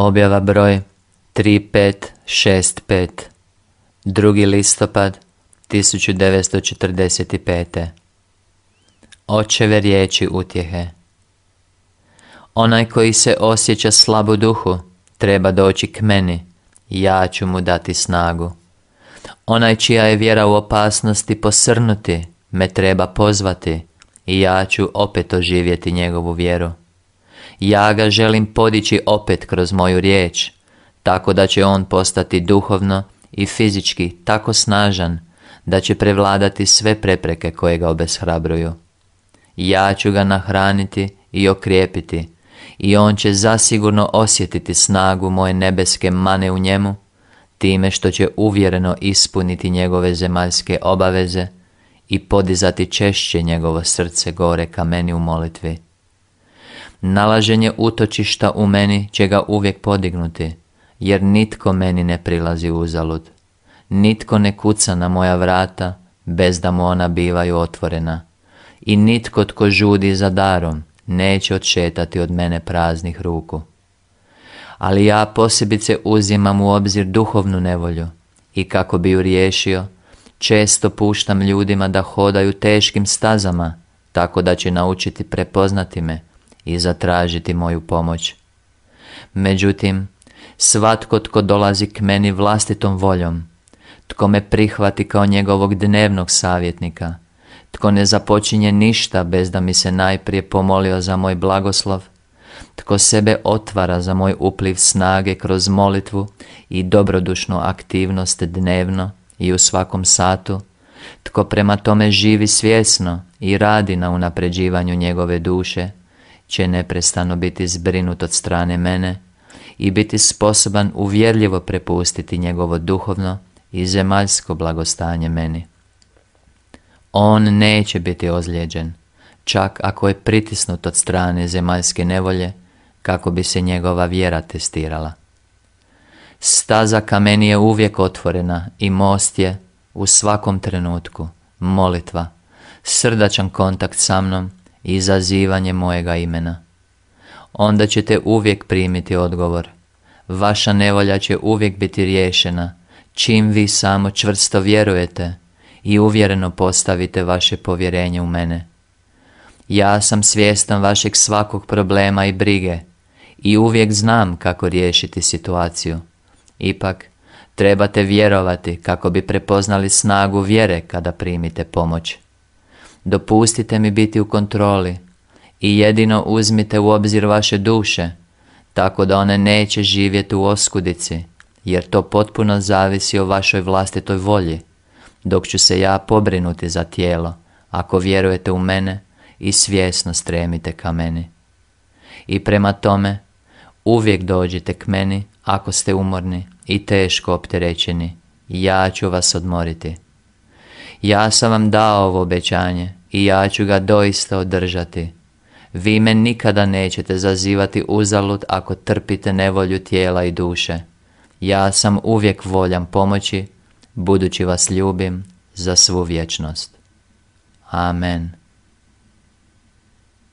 Objava broj 3565 2. listopad 1945. Očeve riječi utjehe Onaj koji se osjeća slabo duhu treba doći k meni, ja ću mu dati snagu. Onaj čija je vjera u opasnosti posrnuti, me treba pozvati i ja ću opet oživjeti njegovu vjeru. Ja ga želim podići opet kroz moju riječ, tako da će on postati duhovno i fizički tako snažan da će prevladati sve prepreke koje ga obeshrabruju. Ja ću ga nahraniti i okrijepiti i on će zasigurno osjetiti snagu moje nebeske mane u njemu, time što će uvjereno ispuniti njegove zemaljske obaveze i podizati češće njegovo srce gore ka meni u molitvi. Nalaženje utočišta u meni će ga uvijek podignuti, jer nitko meni ne prilazi uzalud. Nitko ne kuca na moja vrata, bez da mu ona bivaju otvorena. I nitko tko žudi za darom, neće odšetati od mene praznih ruku. Ali ja posebice uzimam u obzir duhovnu nevolju i kako bi ju riješio, često puštam ljudima da hodaju teškim stazama, tako da će naučiti prepoznati me i zatražiti moju pomoć. Međutim, svatko tko dolazi k meni vlastitom voljom, tko me prihvati kao njegovog dnevnog savjetnika, tko ne započinje ništa bez da mi se najprije pomolio za moj blagoslov, tko sebe otvara za moj upliv snage kroz molitvu i dobrodušnu aktivnost dnevno i u svakom satu, tko prema tome živi svjesno i radi na unapređivanju njegove duše, će neprestano biti zbrinut od strane mene i biti sposoban uvjerljivo prepustiti njegovo duhovno i zemaljsko blagostanje meni. On neće biti ozlijeđen, čak ako je pritisnut od strane zemaljske nevolje, kako bi se njegova vjera testirala. Staza ka meni je uvijek otvorena i most je u svakom trenutku molitva, srdačan kontakt sa mnom i izazivanje mojega imena. Onda ćete uvijek primiti odgovor. Vaša nevolja će uvijek biti riješena, čim vi samo čvrsto vjerujete i uvjereno postavite vaše povjerenje u mene. Ja sam svjestan vašeg svakog problema i brige i uvijek znam kako riješiti situaciju. Ipak, trebate vjerovati kako bi prepoznali snagu vjere kada primite pomoć. Dopustite mi biti u kontroli i jedino uzmite u obzir vaše duše, tako da one neće živjeti u oskudici, jer to potpuno zavisi o vašoj vlastitoj volji, dok ću se ja pobrinuti za tijelo, ako vjerujete u mene i svjesno stremite ka meni. I prema tome, uvijek dođite k meni ako ste umorni i teško opterećeni, ja ću vas odmoriti. Ja sam vam dao ovo obećanje i ja ću ga doista održati. Vi me nikada nećete zazivati uzalud ako trpite nevolju tijela i duše. Ja sam uvijek voljan pomoći, budući vas ljubim za svu vječnost. Amen.